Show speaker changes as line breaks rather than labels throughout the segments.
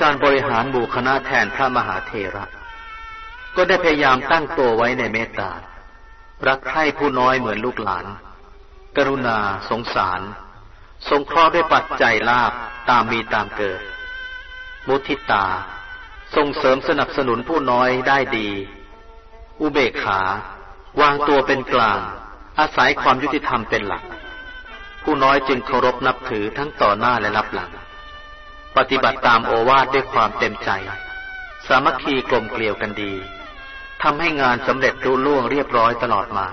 การบริหารหมู่คณะแทนพระมหาเทระ ก็ได้พยายามตั้งตัวไว้ในเมตตา รักใคร่ผู้น้อยเหมือนลูกหลาน กรุณา สงสาร สงเคราะห์ด้วยปัจจัยลาบตามมีตามเกิด มุทิตา ส่งเสริมสนับสนุนผู้น้อยได้ดี อุเบกขา วางตัวเป็นกลาง อาศัยความยุติธรรมเป็นหลัก ผู้น้อยจึงเคารพนับถือทั้งต่อหน้าและรับหลัง ปฏิบัติตามโอวาทด้วยความเต็มใจ สามัคคีกลมเกลียวกันดีทำให้งานสำเร็จรุ่ล่วงเรียบร้อยตลอดมา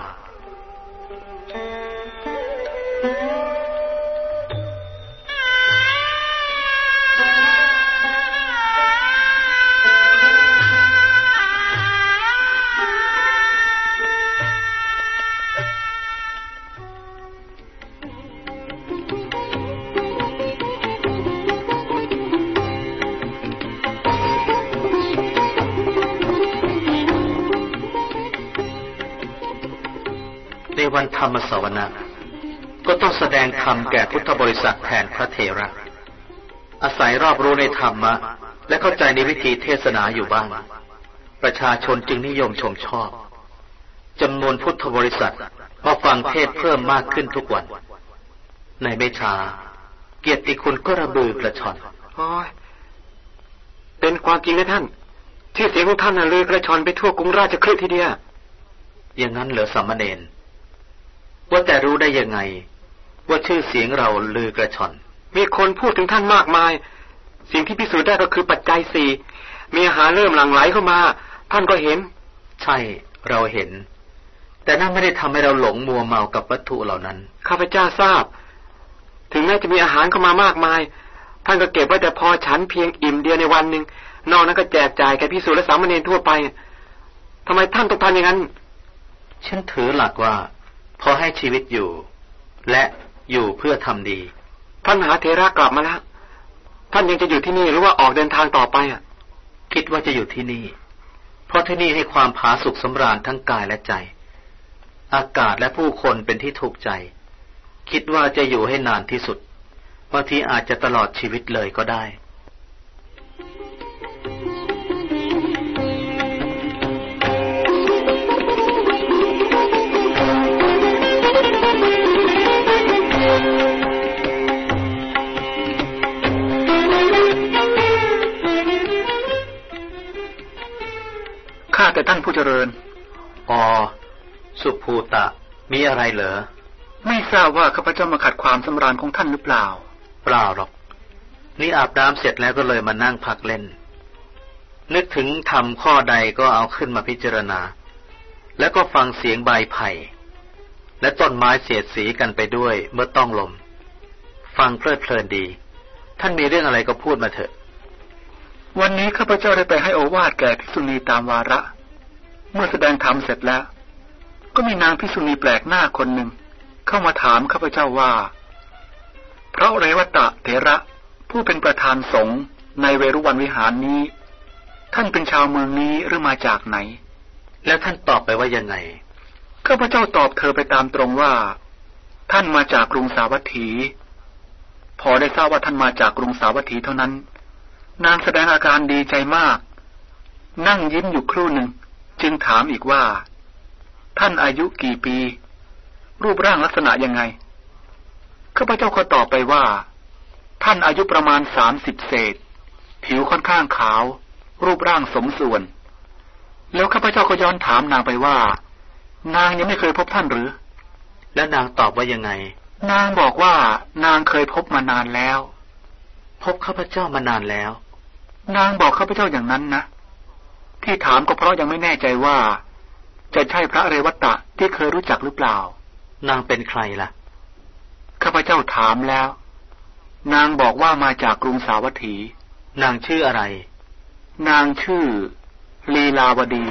วันธรรมสวนะก็ต้องแสดงธรรมแก่พุทธบริษัทแทนพระเทระ อาศัยรอบรู้ในธรรมะ และเข้าใจในวิธีเทศนาอยู่บ้าง ประชาชนจึงนิยมชมชอบจำนวนพุทธบริษัทมาฟังเทศเพิ่มมากขึ้นทุกวัน ในไม่ช้าเกียรติคุณก็ระบือกระชอน
โอ้ยเป็นความจริงนะท่าน ที่เสียงของท่านน่ะลือกระชอนไปทั่วกรุงราชคฤห์ทีเดียว
อย่างนั้นเหรอสัมมาเนน ว่าแต่รู้ได้ยังไง ว่าชื่อเสียงเราลือกระชอน
มีคนพูดถึงท่านมากมาย สิ่งที่พิสูจน์ได้ก็คือปัจจัยสี่มีอาหารเริ่มหลั่งไหลเข้ามา ท่านก็เห็น
ใช่เราเห็น แต่นั่นไม่ได้ทำให้เราหลงมัวเมากับวัตถุเหล่านั้น
ข้าพเจ้าทราบ ถึงแม้จะมีอาหารเข้ามามากมาย ท่านก็เก็บไว้แต่พอฉันเพียงอิ่มเดียวในวันหนึ่งนอกนั้นก็แจกจ่ายแก่พิสูจน์และสามเณรทั่วไปทำไมท่านต้องทำอย่างนั้น
ฉันถือหลักว่า พอให้ชีวิตอยู่ และอยู่เพื่อทำดี
ท่านมหาเทระกลับมาแล้วท่านยังจะอยู่ที่นี่หรือว่าออกเดินทางต่อไปอะ
คิดว่าจะอยู่ที่นี่ เพราะที่นี่ให้ความผาสุกสำราญทั้งกายและใจ อากาศและผู้คนเป็นที่ถูกใจ คิดว่าจะอยู่ให้นานที่สุดบางทีอาจจะตลอดชีวิตเลยก็ได้
แต่ท่านผู้เจริญ
อ๋อสุภูตะ มีอะไรเหรอ
ไม่ทราบว่าข้าพเจ้ามาขัดความสำราญของท่านหรือเปล่า
เปล่าหรอก นี่อาบน้ำเสร็จแล้วก็เลยมานั่งพักเล่น นึกถึงทำข้อใดก็เอาขึ้นมาพิจารณา แล้วก็ฟังเสียงใบไผ่ และต้นไม้เสียดสีกันไปด้วยเมื่อต้องลม ฟังเพลิดเพลินดี ท่านมีเรื่องอะไรก็พูดมาเถอะ
วันนี้ข้าพเจ้าได้ไปให้โอวาทแก่ภิกษุณีตามวาระ เมื่อแสดงธรรมเสร็จแล้ว ก็มีนางพิษุณีแปลกหน้าคนหนึ่ง เข้ามาถามข้าพเจ้าว่า พระเรวตะเถระผู้เป็นประธานสงฆ์ในเวรุวันวิหารนี้ ท่านเป็นชาวเมืองนี้หรือมาจากไหน
แล้วท่านตอบไปว่ายังไง
ข้าพเจ้าตอบเธอไปตามตรงว่า ท่านมาจากกรุงสาวัตถี พอได้ทราบว่าท่านมาจากกรุงสาวัตถีเท่านั้น นางแสดงอาการดีใจมาก นั่งยิ้มอยู่ครู่หนึ่ง จึงถามอีกว่า ท่านอายุกี่ปี รูปร่างลักษณะยังไงข้าพเจ้าก็ตอบไปว่า ท่านอายุประมาณสามสิบเศษ ผิวค่อนข้างขาว รูปร่างสมส่วน แล้วข้าพเจ้าก็ย้อนถามนางไปว่า นางยังไม่เคยพบท่านหรือ
แล้วนางตอบว่ายังไง
นางบอกว่านางเคยพบมานานแล้ว
พบข้าพเจ้ามานานแล้ว
นางบอกข้าพเจ้าอย่างนั้นนะ ที่ถามก็เพราะยังไม่แน่ใจว่า จะใช่พระเรวัตตะที่เคยรู้จักหรือเปล่า
นางเป็นใครล่ะ
ข้าพเจ้าถามแล้ว นางบอกว่ามาจากกรุงสาวัตถี
นางชื่ออะไร
นางชื่อ ลีลาวดี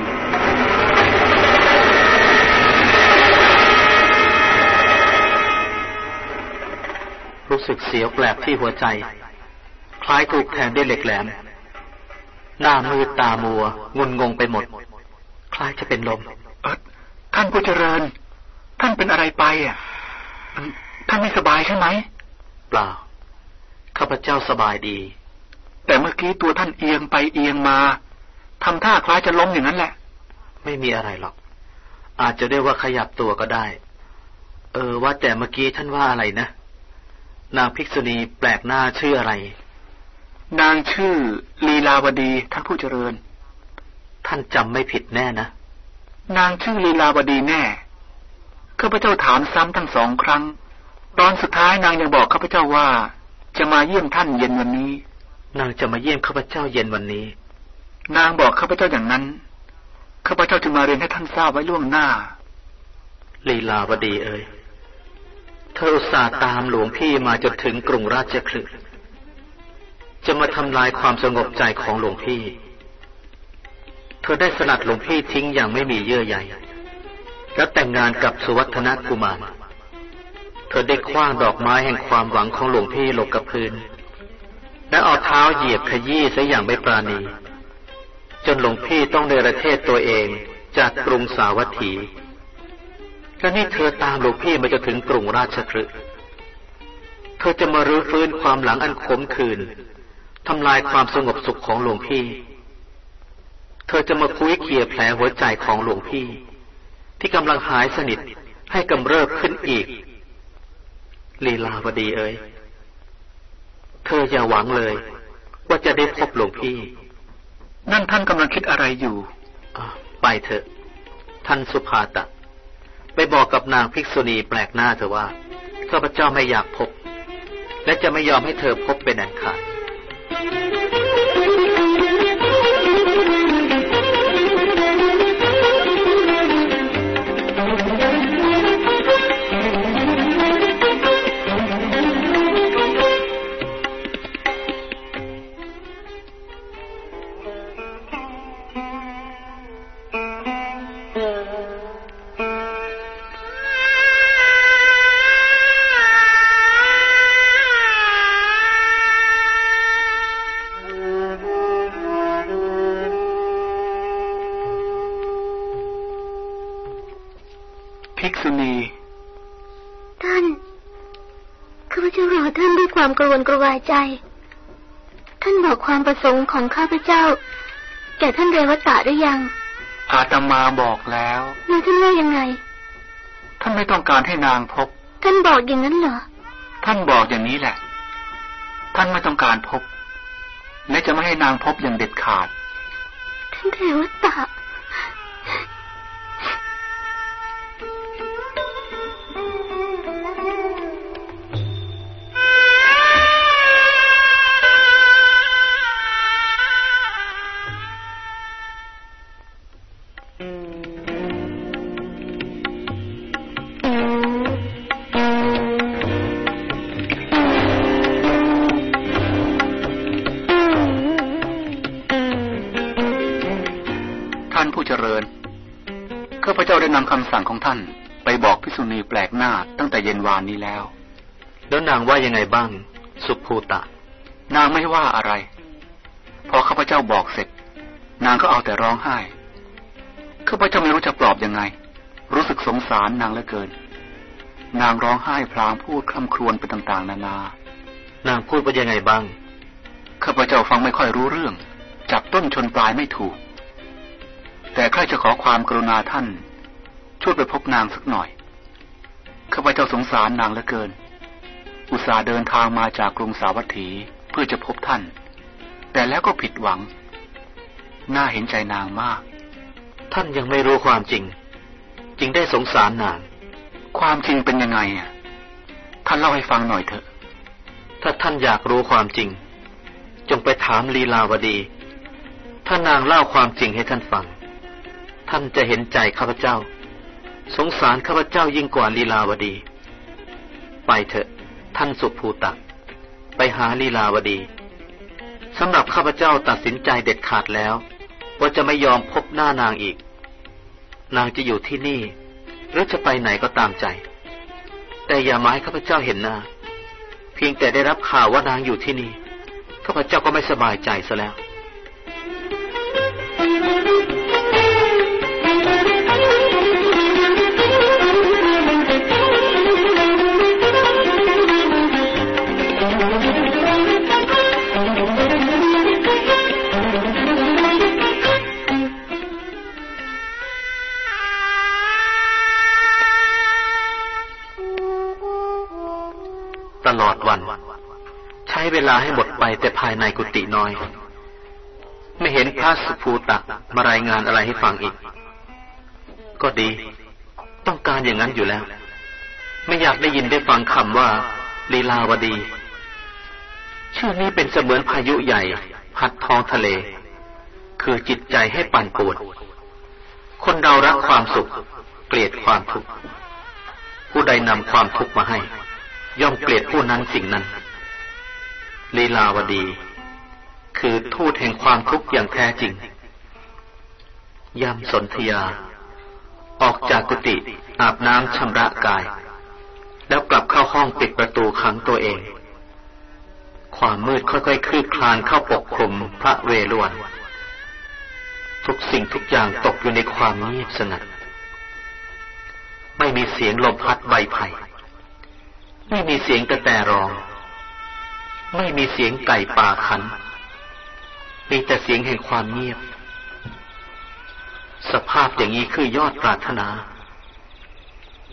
รู้สึกเสียวแปลกที่หัวใจ คล้ายถูกแทงด้วยเหล็กแหลม หน้ามืดตามัว งุนงงไปหมด คล้ายจะเป็นลม
เออท่านผู้เจริญ ท่านเป็นอะไรไปอะ ท่านไม่สบายใช่ไหม
เปล่า ข้าพเจ้าสบายดี
แต่เมื่อกี้ตัวท่านเอียงไปเอียงมา ทำท่าคล้ายจะล้มอย่างนั้นแหละ
ไม่มีอะไรหรอก อาจจะได้ว่าขยับตัวก็ได้ เออว่าแต่เมื่อกี้ท่านว่าอะไรนะ นางภิกษุณีแปลกหน้าชื่ออะไร
นางชื่อลีลาวดีท่านผู้เจริญ
ท่านจำไม่ผิดแน่นะ
นางชื่อลีลาวดีแน่ข้าพเจ้าถามซ้ำทั้งสองครั้ง ตอนสุดท้ายนางยังบอกข้าพเจ้าว่า จะมาเยี่ยมท่านเย็นวันนี้
นางจะมาเยี่ยมข้าพเจ้าเย็นวันนี้
นางบอกข้าพเจ้าอย่างนั้นข้าพเจ้าจึงมาเรียนให้ท่านทราบไว้ล่วงหน้า
ลีลาวดีเอ่ยเธออุตส่าห์ตามหลวงพี่มาจนถึงกรุงราชคฤห์ จะมาทำลายความสงบใจของหลวงพี่ เธอได้สลัดหลวงพี่ทิ้งอย่างไม่มีเยื่อใยและแต่งงานกับสุวัฒนกุมาร เธอได้คว้างดอกไม้แห่งความหวังของหลวงพี่ลงกับพื้น และเอาเท้าเหยียบขยี้ซะอย่างไม่ปราณี จนหลวงพี่ต้องเนรเทศตัวเองจากกรุงสาวัตถีและนี่เธอตามหลวงพี่มาจนถึงกรุงราชคฤห์เธอจะมารื้อฟื้นความหลังอันขมขื่น ทำลายความสงบสุขของหลวงพี่ เธอจะมาคุยเขี่ยแผลหัวใจของหลวงพี่ ที่กำลังหายสนิทให้กำเริบขึ้นอีก ลีลาวดีเอ๋ย เธออย่าหวังเลย ว่าจะได้พบหลวงพี่
นั่นท่านกำลังคิดอะไรอยู่
ไปเถอะ ท่านสุภาตะ ไปบอกกับนางภิกษุณีแปลกหน้าเธอว่าข้าพเจ้าไม่อยากพบ และจะไม่ยอมให้เธอพบเป็นอันขาด
ก
ระวนกระวายใจ ท่านบอกความประสงค์ของข้าพเจ้า แก่ท่านเรวตะหรือยัง
อาตมาบอกแล้ว
แล้วท่านว่ายังไง
ท่านไม่ต้องการให้นางพบ
ท่านบอกอย่างนั้นเหรอ
ท่านบอกอย่างนี้แหละ ท่านไม่ต้องการพบ และจะไม่ให้นางพบอย่างเด็ดขาด
ท่านเรวตะ
หน้าตั้งแต่เย็นวานนี้แล้ว
แล้วนางว่ายังไงบ้าง สุภูตะ
นางไม่ว่าอะไร พอข้าพเจ้าบอกเสร็จ นางก็เอาแต่ร้องไห้ข้าพเจ้าไม่รู้จะปลอบยังไง รู้สึกสงสารนางเหลือเกิน นางร้องไห้พลางพูดคำครวญไปต่าง ๆ นานา
นางพูดว่ายังไงบ้าง
ข้าพเจ้าฟังไม่ค่อยรู้เรื่อง จับต้นชนปลายไม่ถูก แต่ใครจะขอความกรุณาท่าน ช่วยไปพบนางสักหน่อย ข้าพเจ้าสงสารนางเหลือเกิน อุตส่าห์เดินทางมาจากกรุงสาวัตถีเพื่อจะพบท่าน แต่แล้วก็ผิดหวัง น่าเห็นใจนางมาก
ท่านยังไม่รู้ความจริง จึงได้สงสารนาง
ความจริงเป็นยังไงอะ ท่านเล่าให้ฟังหน่อยเถอะ
ถ้าท่านอยากรู้ความจริง จงไปถามลีลาวดี ถ้านางเล่าความจริงให้ท่านฟัง ท่านจะเห็นใจข้าพเจ้า สงสารข้าพเจ้ายิ่งกว่าลีลาวดี ไปเถอะ ท่านสุภูตะไปหาลีลาวดีสำหรับข้าพเจ้าตัดสินใจเด็ดขาดแล้ว ว่าจะไม่ยอมพบหน้านางอีก นางจะอยู่ที่นี่ หรือจะไปไหนก็ตามใจ แต่อย่ามาให้ข้าพเจ้าเห็นหน้า เพียงแต่ได้รับข่าวว่านางอยู่ที่นี่ข้าพเจ้าก็ไม่สบายใจซะแล้ว อดวัน ใช้เวลาให้หมดไปแต่ภายในกุฏิน้อย ไม่เห็นพระสุภูตะมารายงานอะไรให้ฟังอีก ก็ดี ต้องการอย่างนั้นอยู่แล้ว ไม่อยากได้ยินได้ฟังคำว่าลีลาวดี ชื่อนี้เป็นเสมือนพายุใหญ่พัดท้องทะเล คือจิตใจให้ปั่นป่วนคนเรารักความสุข เกลียดความทุกข์ผู้ใดนำความทุกข์มาให้ ย่อมเกลียดผู้นั้นสิ่งนั้น ลีลาวดี คือทูตแห่งความทุกข์อย่างแท้จริงยามสนธยา ออกจากกุฏิอาบน้ำชำระกาย แล้วกลับเข้าห้องปิดประตูขังตัวเอง ความมืดค่อยๆคลืบคลานเข้าปกคลุมพระเวฬวน ทุกสิ่งทุกอย่างตกอยู่ในความเงียบสงัด ไม่มีเสียงลมพัดใบไผ่ ไม่มีเสียงกระแตร้อง ไม่มีเสียงไก่ป่าขัน มีแต่เสียงแห่งความเงียบ สภาพอย่างนี้คือยอดปรารถนา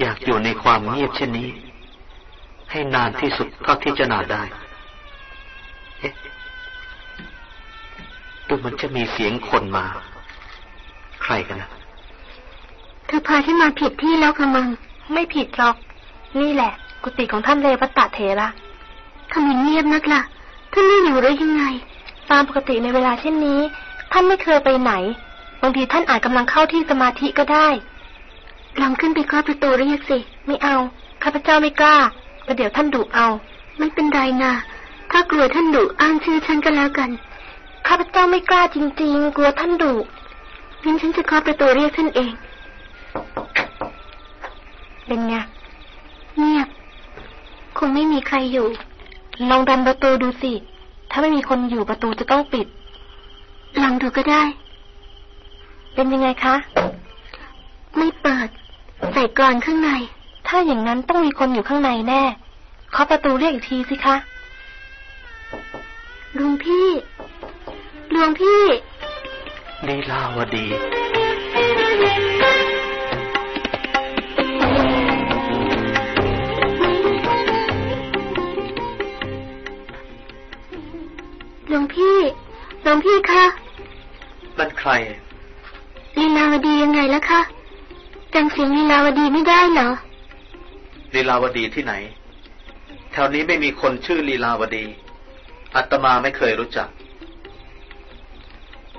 อยากอยู่ในความเงียบเช่นนี้ ให้นานที่สุดเท่าที่จะนานได้เอ๊ะดูมันจะมีเสียงคนมา ใครกันนะ
เธอพาฉันมาผิดที่แล้วค่ะมึง
ไม่ผิดหรอก นี่แหละ กุฏิของท่านเลวัตตะเถระ
ทำไมเงียบนักล่ะ ท่านไม่อยู่หรือยังไง
ตามปกติในเวลาเช่นนี้ ท่านไม่เคยไปไหน บางทีท่านอาจกำลังเข้าที่สมาธิก็ได้
ลองขึ้นไปเคาะประตูเรียกสิ
ไม่เอา ข้าพเจ้าไม่กล้าประเดี๋ยวท่านดุเอา
ไม่เป็นไรนะ ถ้ากลัวท่านดุอ้างชื่อฉันก็แล้วกัน
ข้าพเจ้าไม่กล้าจริง ๆ กลัวท่านดุ
งั้นฉันจะเคาะประตูเรียกท่านเอง
เป็นไง
เงียบค งไม่มีใครอยู่
ลองดันประตูดูสิ ถ้าไม่มีคนอยู่ประตูจะต้องปิด
ลองดูก็ได้
เป็นยังไงคะ
ไม่เปิด ใส่กรอนข้างใน
ถ้าอย่างนั้นต้องมีคนอยู่ข้างในแน่เคาะประตูเรียกอีกทีสิคะ
ลุงพี่หลวงพี่
ลีลาวดี
ลวงพี่ หลวงพี่คะ
นั่นใคร
ลีลาวดียังไงล่ะคะจำเสียงลีลาวดีไม่ได้เหรอ
ลีลาวดีที่ไหน แถวนี้ไม่มีคนชื่อลีลาวดี อัตมาไม่เคยรู้จัก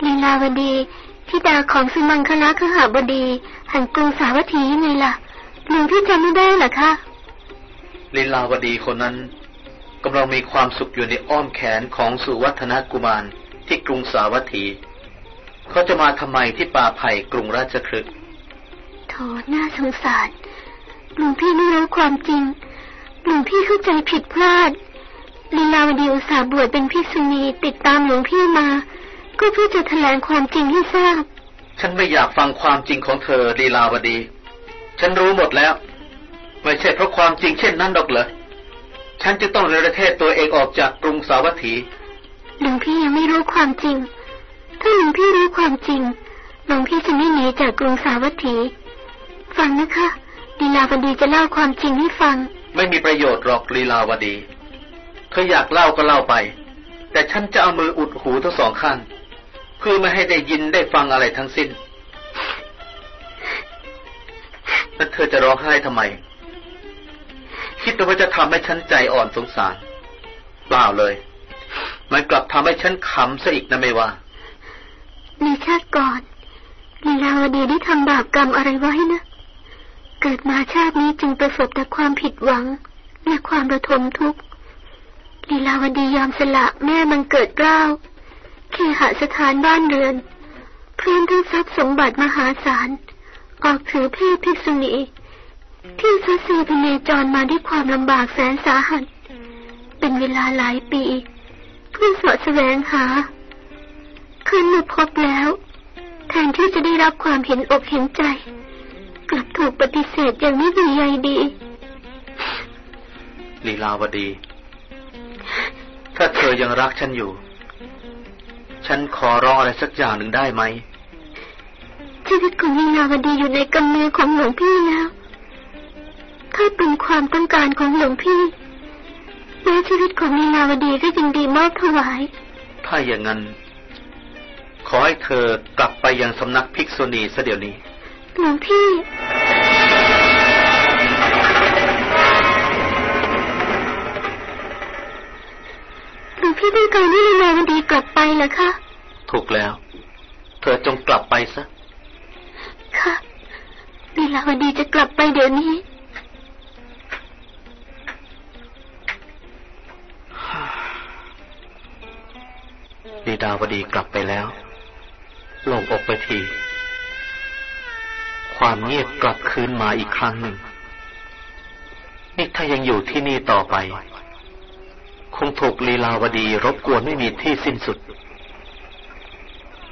ลีลาวดีธิดาของสุมังคลาคหบดีแห่งกรุงสาวัตถียังไงล่ะหลวงพี่จำไม่ได้เหรอคะ
ลีลาวดีคนนั้น กำลังมีความสุขอยู่ในอ้อมแขนของสุวัฒนกุมารที่กรุงสาวัตถี เขาจะมาทำไมที่ป่าไผ่กรุงราชคฤห์
โถน่าสงสารหลวงพี่ไม่รู้ความจริงหลวงพี่เข้าใจผิดพลาดลีลาวดีอุตส่าห์บวชเป็นภิกษุณีติดตามหลวงพี่มา ก็เพื่อจะแถลงความจริงให้ทราบ
ฉันไม่อยากฟังความจริงของเธอลีลาวดี ฉันรู้หมดแล้ว ไม่ใช่เพราะความจริงเช่นนั้นหรอกเหรอ ฉันจะต้องเนรเทศตัวเองออกจากกรุงสาวัตถี
หลวงพี่ยังไม่รู้ความจริง ถ้าหลวงพี่รู้ความจริงหลวงพี่จะไม่หนีจากกรุงสาวัตถี ฟังนะคะลีลาวดีจะเล่าความจริงให้ฟัง
ไม่มีประโยชน์หรอกลีลาวดีเธออยากเล่าก็เล่าไป แต่ฉันจะเอามืออุดหูทั้งสองข้างเพื่อไม่ให้ได้ยินได้ฟังอะไรทั้งสิ้นแล้วเธอจะร้องไห้ทำไม คิดว่าจะทำให้ฉันใจอ่อนสงสาร เปล่าเลย มันกลับทำให้ฉันขำซะอีกนะไม่ว่า
ในชาติก่อนลีลาวดีได้ทำบาปกรรมอะไรไว้นะ เกิดมาชาตินี้จึงประสบแต่ความผิดหวังและความระทมทุกข์ลีลาวดียอมสละแม่มันเกิดเกล้าเคหสถานบ้านเรือนพร้อมทั้งทรัพย์สมบัติมหาศาล ออกถือเพศภิกษุณี ที่ซัดเซพเนจรมาด้วยความลำบากแสนสาหัส เป็นเวลาหลายปี เพื่อเสาะแสวงหา คืนมาพบแล้ว แทนที่จะได้รับความเห็นอกเห็นใจ กลับถูกปฏิเสธอย่างไม่ดีใยดี
ลีลาวดี ถ้าเธอยังรักฉันอยู่ ฉันขอร้องอะไรสักอย่างหนึ่งได้ไหม
ชีวิตของลีลาวดีอยู่ในกำมือของหลวงพี่แล้ว ถ้าเป็นความต้องการของหลวงพี่แล้วชีวิตของลีลาวดีก็ยังดีมากถวาย
ถ้าอย่างนั้น ขอให้เธอกลับไปยังสำนักภิกษุณีซะเดี๋ยวนี้
หลวงพี่ หลวงพี่ต้องการให้ลีลาวดีกลับไปเหรอคะ
ถูกแล้ว เธอจงกลับไปซะ
ค่ะลีลาวดีจะกลับไปเดี๋ยวนี้
ดาวดีกลับไปแล้วโล่งอกไปที ความเงียบกลับคืนมาอีกครั้งหนึ่ง นี่ถ้ายังอยู่ที่นี่ต่อไป คงถูกลีลาวดีรบกวนไม่มีที่สิ้นสุด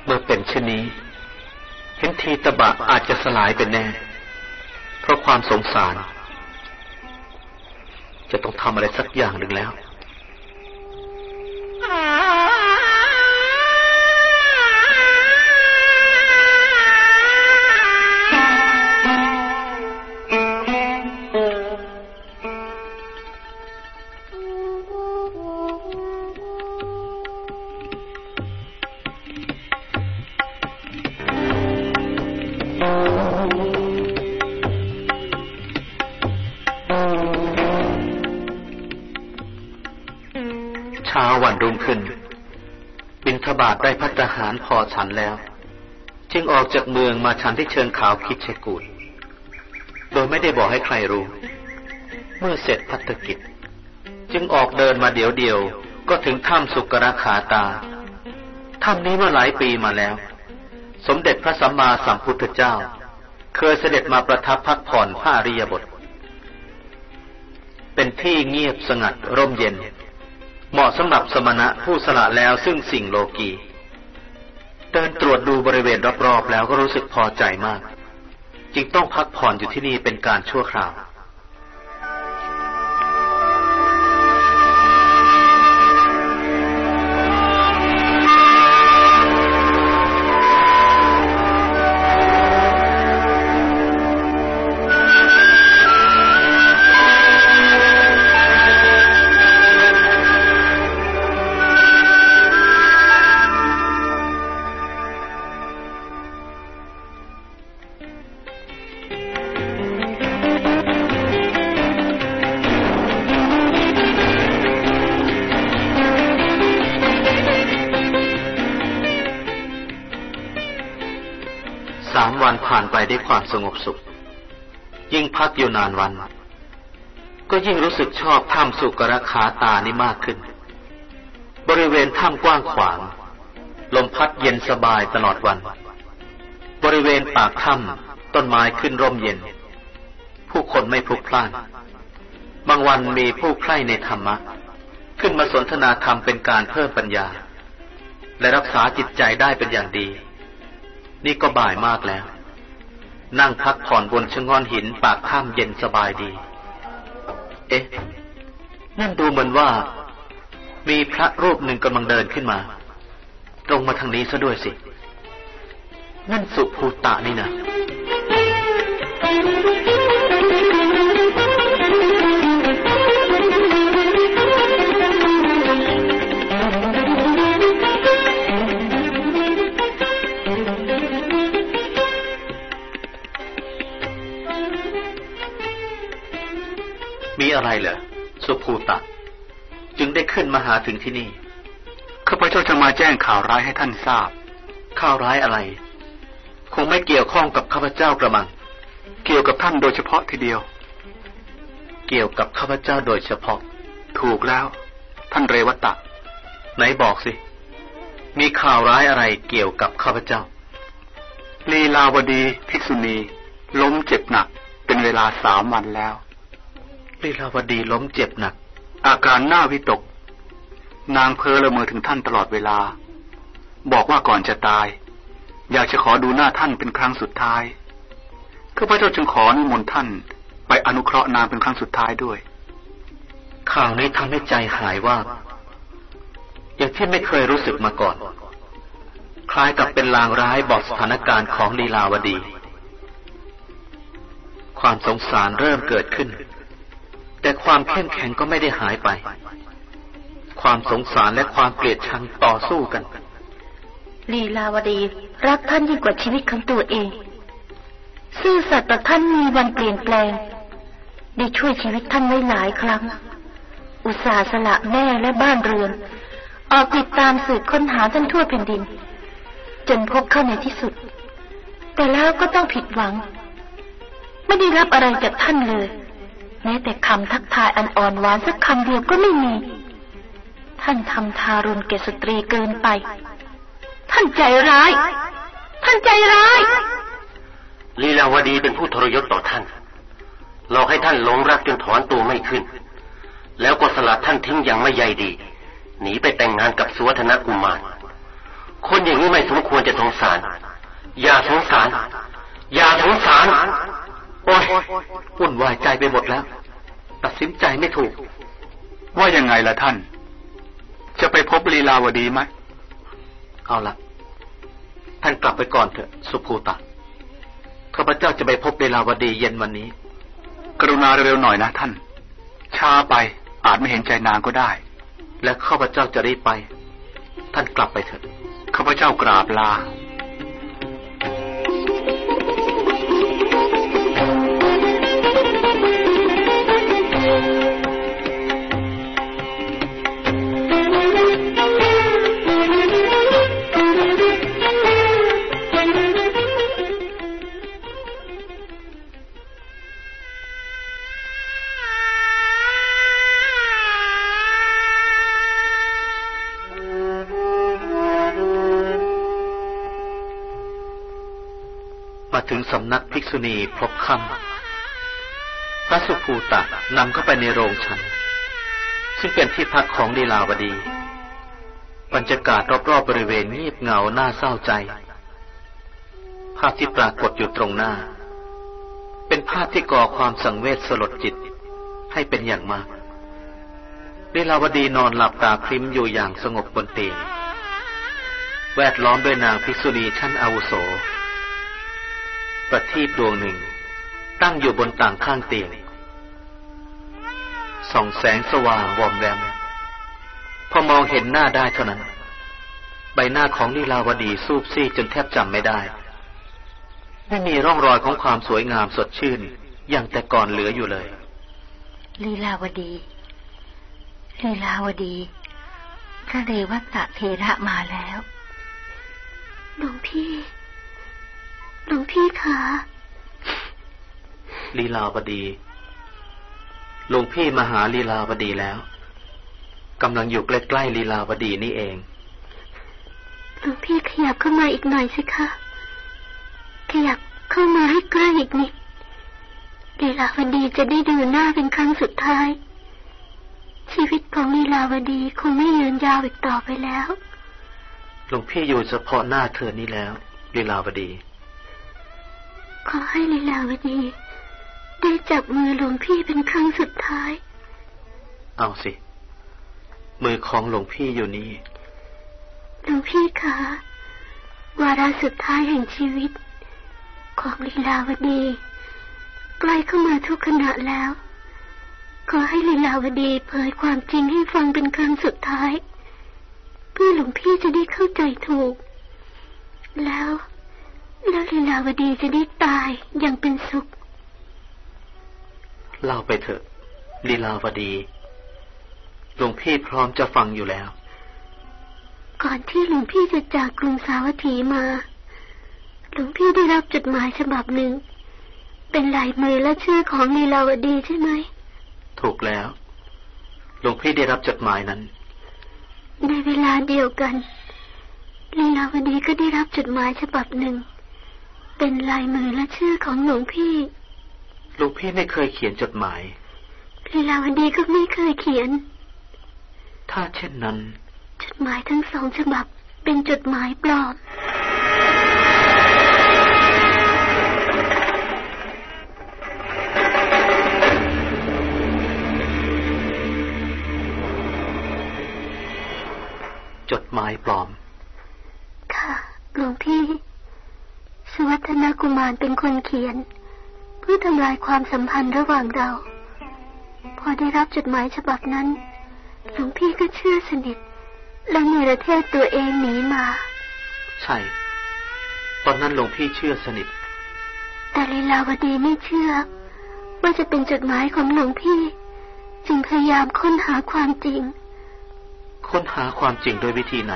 เมื่อเป็นเช่นนี้ เห็นทีตะบะอาจจะสลายเป็นแน่ เพราะความสงสาร จะต้องทำอะไรสักอย่างหนึ่งแล้ว บาทได้พัฒหารพอฉันแล้ว จึงออกจากเมืองมาฉันที่เชิงเขาคิดเชกูดโดยไม่ได้บอกให้ใครรู้ เมื่อเสร็จพัฒกิจ จึงออกเดินมาเดี๋ยวเดียว ก็ถึงถ้ำสุกราขาตาถ้ำนี้เมื่อหลายปีมาแล้ว สมเด็จพระสัมมาสัมพุทธเจ้า เคยเสด็จมาประทับพักผ่อนพระอริยบท เป็นที่เงียบสงัดร่มเย็น เหมาะสำหรับสมณะผู้สละแล้วซึ่งสิ่งโลกีเดินตรวจดูบริเวณรอบๆแล้วก็รู้สึกพอใจมาก จึงต้องพักผ่อนอยู่ที่นี่เป็นการชั่วคราวามวันผ่านไปด้วยความสงบสุข ยิ่งพักอยู่นานวัน ก็ยิ่งรู้สึกชอบถ้ำสุกรขาตานี้มากขึ้น บริเวณถ้ำกว้างขวาง ลมพัดเย็นสบายตลอดวัน บริเวณปากถ้ำต้นไม้ขึ้นร่มเย็น ผู้คนไม่พลุกพล่าน บางวันมีผู้ใคร่ในธรรมะ ขึ้นมาสนทนาธรรมเป็นการเพิ่มปัญญา และรักษาจิตใจได้เป็นอย่างดี นี่ก็บ่ายมากแล้ว นั่งพักผ่อนบนชะง่อนหินปากถ้ำเย็นสบายดี เอ๊ะ นั่นดูเหมือนว่า มีพระรูปหนึ่งกำลังเดินขึ้นมา ตรงมาทางนี้ซะด้วยสิ นั่นสุภูตะนี่นะ ภูตะ จึงได้ขึ้นมาหาถึงที่นี่
ข้าพเจ้าจะมาแจ้งข่าวร้ายให้ท่านทราบ
ข่าวร้ายอะไร คงไม่เกี่ยวข้องกับข้าพเจ้ากระมัง
เกี่ยวกับท่านโดยเฉพาะทีเดียว
เกี่ยวกับข้าพเจ้าโดยเฉพาะ
ถูกแล้ว ท่านเรวัตตะ
ไหนบอกสิ มีข่าวร้ายอะไรเกี่ยวกับข้าพเจ้า
ลีลาวดีภิกษุณี ล้มเจ็บหนักเป็นเวลาสามวันแล้ว
ลีลาวดีล้มเจ็บหนัก
อาการหน้าวิตก นางเพ้อละเมอถึงท่านตลอดเวลา บอกว่าก่อนจะตาย อยากจะขอดูหน้าท่านเป็นครั้งสุดท้ายข้าพเจ้าจึงขอนิมนต์ท่าน ไปอนุเคราะห์นางเป็นครั้งสุดท้ายด้วย
ข่าวนี้ทำให้ใจหายว่า อย่างที่ไม่เคยรู้สึกมาก่อน คล้ายกับเป็นลางร้ายบอกสถานการณ์ของลีลาวดี ความสงสารเริ่มเกิดขึ้น แต่ความเข้มแข็งก็ไม่ได้หายไป ความสงสารและความเกลียดชังต่อสู้กัน
ลีลาวดี รักท่านยิ่งกว่าชีวิตของตัวเอง ซื่อสัตย์ต่อท่านมีวันเปลี่ยนแปลง ได้ช่วยชีวิตท่านไว้หลายครั้ง อุตส่าห์สละแม่และบ้านเรือน ออกติดตามสืบค้นหาท่านทั่วแผ่นดิน จนพบเข้าในที่สุด แต่แล้วก็ต้องผิดหวัง ไม่ได้รับอะไรจากท่านเลย แม้แต่คำทักทายอันอ่อนหวานสักคำเดียวก็ไม่มี ท่านทำทารุณแกสตรีเกินไป ท่านใจร้าย ท่านใจร้าย
ลีลาวดีเป็นผู้ทรยศต่อท่านหลอกให้ท่านหลงรักจนถอนตัวไม่ขึ้น แล้วก็สลัดท่านทิ้งอย่างไม่ใยดี หนีไปแต่งงานกับสุวัฒนกุมาร คนอย่างนี้ไม่สมควรจะสงสาร อย่าสงสาร อย่าสงสาร
โอ้ยวุ่นวายใจไปหมดแล้ว ตัดสินใจไม่ถูก
ว่ายังไงล่ะท่าน จะไปพบลีลาวดีไหม
เอาละท่านกลับไปก่อนเถอะ สุภูตะข้าพเจ้าจะไปพบเวลาวดีเย็นวันนี้
กรุณาเร็วๆหน่อยนะท่าน ช้าไปอาจไม่เห็นใจนางก็ได้
และข้าพเจ้าจะรีบไป ท่านกลับไปเถอะ
ข้าพเจ้ากราบลา
สำนักภิกษุณีพบค่ำพระสุภูตะนำเข้าไปในโรงฉัน ซึ่งเป็นที่พักของลีลาวดี บรรยากาศรอบๆบริเวณเงียบเงาน่าเศร้าใจ ภาพที่ปรากฏอยู่ตรงหน้า เป็นภาพที่ก่อความสังเวชสลดจิตให้เป็นอย่างมากลีลาวดีนอนหลับตาพริมอยู่อย่างสงบบนเตียงแวดล้อมด้วยนางภิกษุณีชั้นอาวุโส ประทีปดวงหนึ่ง ตั้งอยู่บนต่างข้างเตียงส่องแสงสว่างวอมแวมพอมองเห็นหน้าได้เท่านั้น ใบหน้าของลีลาวดีซูบซีดจนแทบจำไม่ได้ ไม่มีร่องรอยของความสวยงามสดชื่นอย่างแต่ก่อนเหลืออยู่เลย
ลีลาวดี ลีลาวดี พระเรวัตเถระมาแล้วหลวงพี่ หลวงพี่คะ
ลีลาวดีหลวงพี่มาหาลีลาวดีแล้วกำลังอยู่ใกล้ๆลีลาวดีนี่เอง
หลวงพี่ขยับเข้ามาอีกหน่อยสิคะขยับเข้ามาให้ใกล้อีกนิดลีลาวดีจะได้ดูหน้าเป็นครั้งสุดท้าย ชีวิตของลีลาวดีคงไม่ยืนยาวอีกต่อไปแล้ว
หลวงพี่อยู่เฉพาะหน้าเธอนี่แล้วลีลาวดี
ขอให้ลีลาวดี ได้จับมือหลวงพี่เป็นครั้งสุดท้าย
เอาสิ มือของหลวงพี่อยู่นี่
หลวงพี่คะ วาระสุดท้ายแห่งชีวิต ของลีลาวดี ใกล้เข้ามาทุกขณะแล้ว ขอให้ลีลาวดีเผยความจริงให้ฟังเป็นครั้งสุดท้าย เพื่อหลวงพี่จะได้เข้าใจถูก แล้ว แล้วลีลาวดีจะได้ตายอย่างเป็นสุข
เล่าไปเถอะลีลาวดี หลวงพี่พร้อมจะฟังอยู่แล้ว
ก่อนที่หลวงพี่จะจากกรุงสาวัตถีมา หลวงพี่ได้รับจดหมายฉบับหนึ่ง เป็นลายมือและชื่อของลีลาวดีใช่ไหม
ถูกแล้ว หลวงพี่ได้รับจดหมายนั้น
ในเวลาเดียวกันลีลาวดีก็ได้รับจดหมายฉบับหนึ่ง เป็นลายมือและชื่อของหลวงพี่
หลวงพี่ไม่เคยเขียนจดหมาย
ลีลาวดีก็ไม่เคยเขียน
ถ้าเช่นนั้น
จดหมายทั้งสองฉบับเป็นจดหมายปลอม
จดหมายปลอม
ค่ะหลวงพี่ สุวัฒนกุมารเป็นคนเขียน เพื่อทำลายความสัมพันธ์ระหว่างเรา พอได้รับจดหมายฉบับนั้น หลวงพี่ก็เชื่อสนิท แล้วเนรเทศตัวเองหนีมา
ใช่ ตอนนั้นหลวงพี่เชื่อสนิท
แต่ลีลาวดีไม่เชื่อ ว่าจะเป็นจดหมายของหลวงพี่ จึงพยายามค้นหาความจริง
ค้นหาความจริงโดยวิธีไหน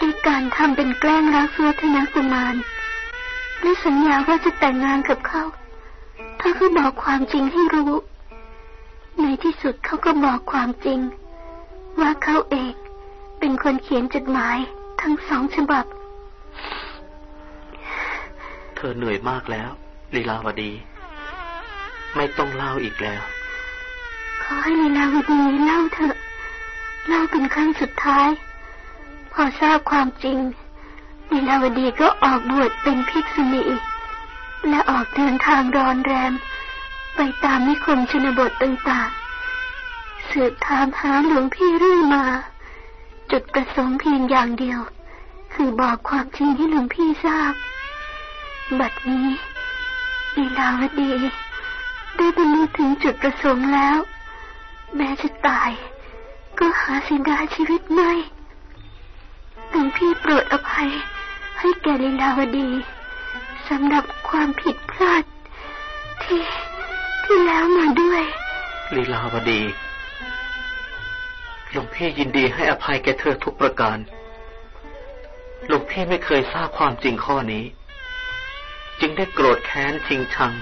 ด้วยการทำเป็นแกล้งรักสุวัฒนกุมาร และสัญญาว่าจะแต่งงานกับเขาถ้าเขาบอกความจริงให้รู้ ในที่สุดเขาก็บอกความจริง ว่าเขาเองเป็นคนเขียนจดหมายทั้งสองฉบับ
เธอเหนื่อยมากแล้ว ลีลาวดี ไม่ต้องเล่าอีกแล้ว
ขอให้ลีลาวดีเล่าเถอะ เล่าเป็นครั้งสุดท้าย พอทราบความจริง ลีลาวดีก็ออกบวชเป็นภิกษุณีและออกเดินทางรอนแรม ไปตามนิคมชนบทต่างๆสืบถามหาหลวงพี่เรื่อยมา จุดประสงค์เพียงอย่างเดียว คือบอกความจริงให้หลวงพี่ทราบ บัดนี้ลีลาวดี ได้บรรลุถึงจุดประสงค์แล้ว แม้จะตาย ก็หาสิ่งได้ชีวิตไม่หลวงพี่โปรดอภัย ให้แก่ลีลาวดีสำหรับความผิดพลาด ที่ที่แล้วมาด้วย
ลีลาวดี หลวงพี่ยินดีให้อภัยแก่เธอทุกประการ หลวงพี่ไม่เคยทราบความจริงข้อนี้ จึงได้โกรธแค้นชิงชัง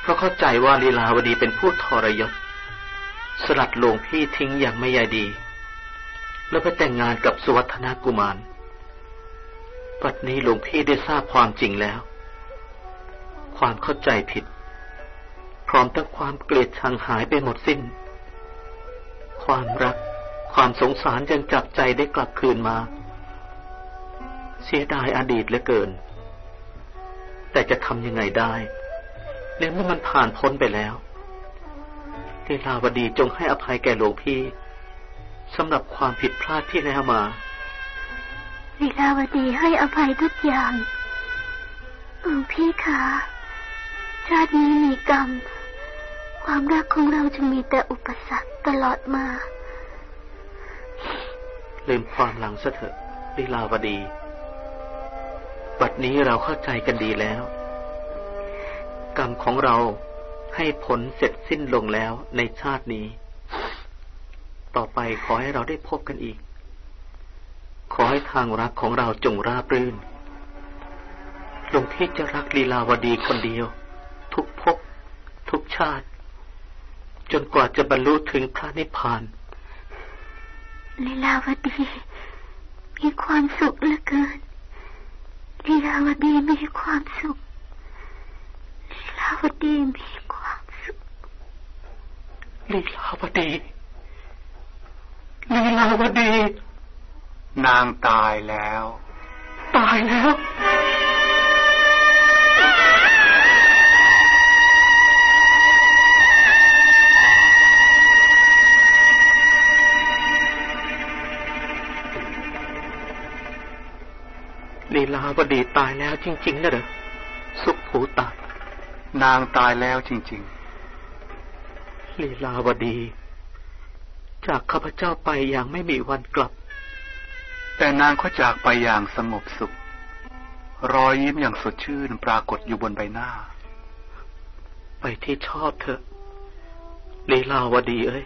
เพราะเข้าใจว่าลีลาวดีเป็นผู้ทรยศ สลัดหลวงพี่ทิ้งอย่างไม่ใยดี แล้วไปแต่งงานกับสุวัฒนากุมาร ปัจนี้หลวงพี่ได้ทราบความจริงแล้ว ความเข้าใจผิด พร้อมทั้งความเกลียดชังหายไปหมดสิ้น ความรัก ความสงสารยังจับใจได้กลับคืนมา เสียดายอดีตเหลือเกิน แต่จะทำยังไงได้ในเมื่อมันผ่านพ้นไปแล้วลีลาวดีจงให้อภัยแก่หลวงพี่สำหรับความผิดพลาดที่แล้วมา
ลีลาวดีให้อภัยทุกอย่างหลวงพี่คะชาตินี้มีกรรม ความรักของเราจะมีแต่อุปสรรคตลอดมา
ลืมความหลังซะเถอะลีลาวดีบัดนี้เราเข้าใจกันดีแล้ว กรรมของเราให้ผลเสร็จสิ้นลงแล้วในชาตินี้ ต่อไปขอให้เราได้พบกันอีก ขอให้ทางรักของเราจงราบรื่น หลวงพี่จะรักลีลาวดีคนเดียว ทุกภพทุกชาติ จนกว่าจะบรรลุถึงพระนิพพาน
ลีลาวดี มีความสุขเหลือเกินลีลาวดีมีความสุขลีลาวดีมีความสุข
ลีลาวดีลีลาวดี
นางตายแล้ว
ตายแล้ว ลีลาวดีตายแล้วจริงๆนะเด้อสุขผูตาย
นางตายแล้วจริง
ลีลาวดี จากข้าพเจ้าไปอย่างไม่มีวันกลับ
ๆ แต่นางก็จากไปอย่างสงบสุข รอยยิ้มอย่างสดชื่นปรากฏอยู่บนใบหน้า
ไปที่ชอบเถอะลีลาวดีเอ้ย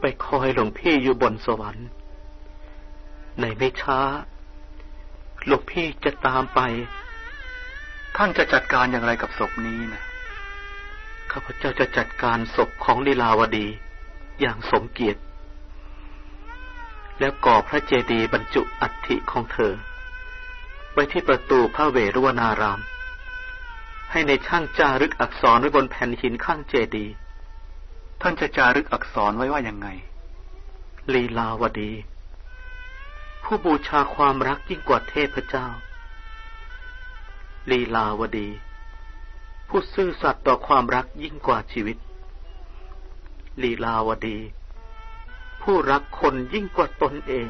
ไปคอยหลวงพี่อยู่บนสวรรค์ ในไม่ช้า หลวงพี่จะตามไป
ท่านจะจัดการอย่างไรกับศพนี้นะ
ข้าพเจ้าจะจัดการศพของลีลาวดีอย่างสมเกียรติ แล้วก่อพระเจดีย์บรรจุอัฐิของเธอ ไว้ที่ประตูพระเวรุวนาราม ให้ในช่างจารึกอักษรไว้บนแผ่นหินข้างเจดีย์
ท่านจะจารึกอักษรไว้ว่ายังไง
ลีลาวดี ผู้บูชาความรักยิ่งกว่าเทพเจ้า ลีลาวดี ผู้ซื่อสัตย์ต่อความรักยิ่งกว่าชีวิต ลีลาวดี ผู้รักคนยิ่งกว่าตนเอง